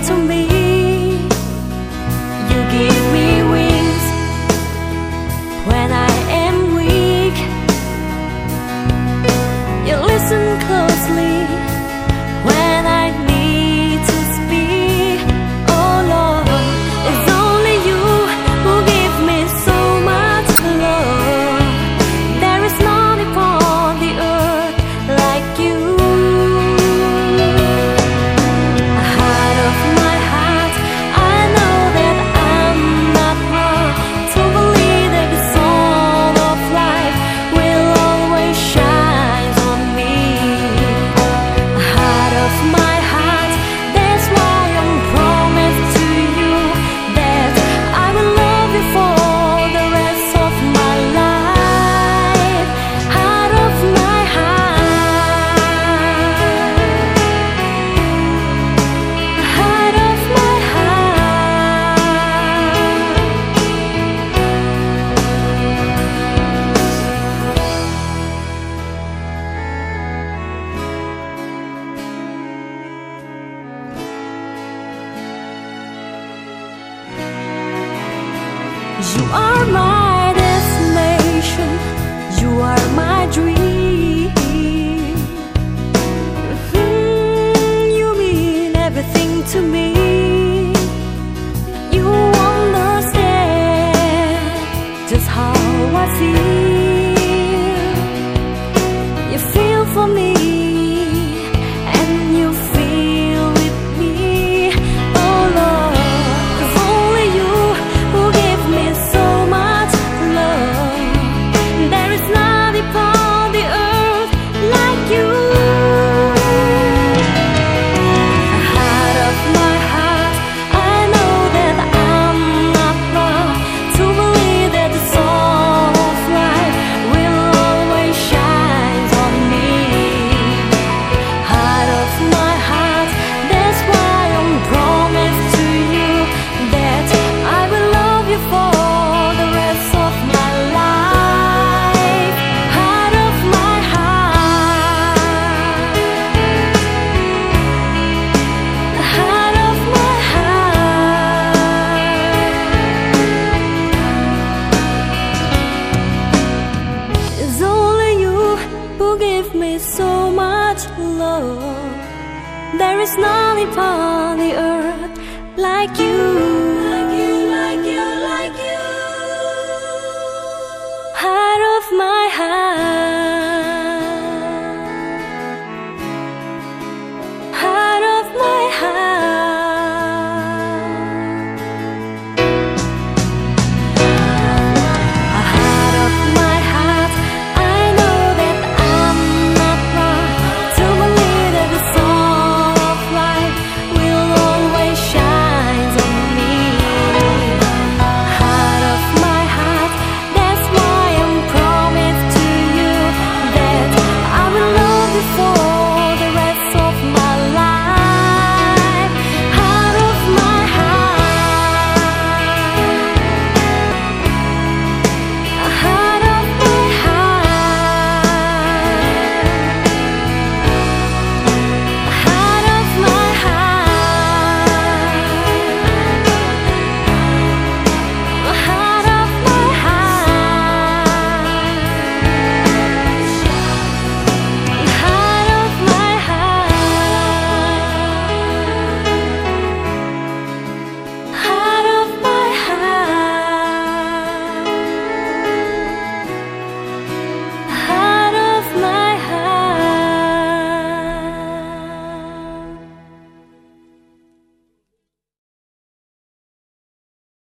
从未 You are my destination. You are my dream. Mm-hmm. You mean everything to me. You understand just how I feel. You feel for me. love. There is nothing upon the earth.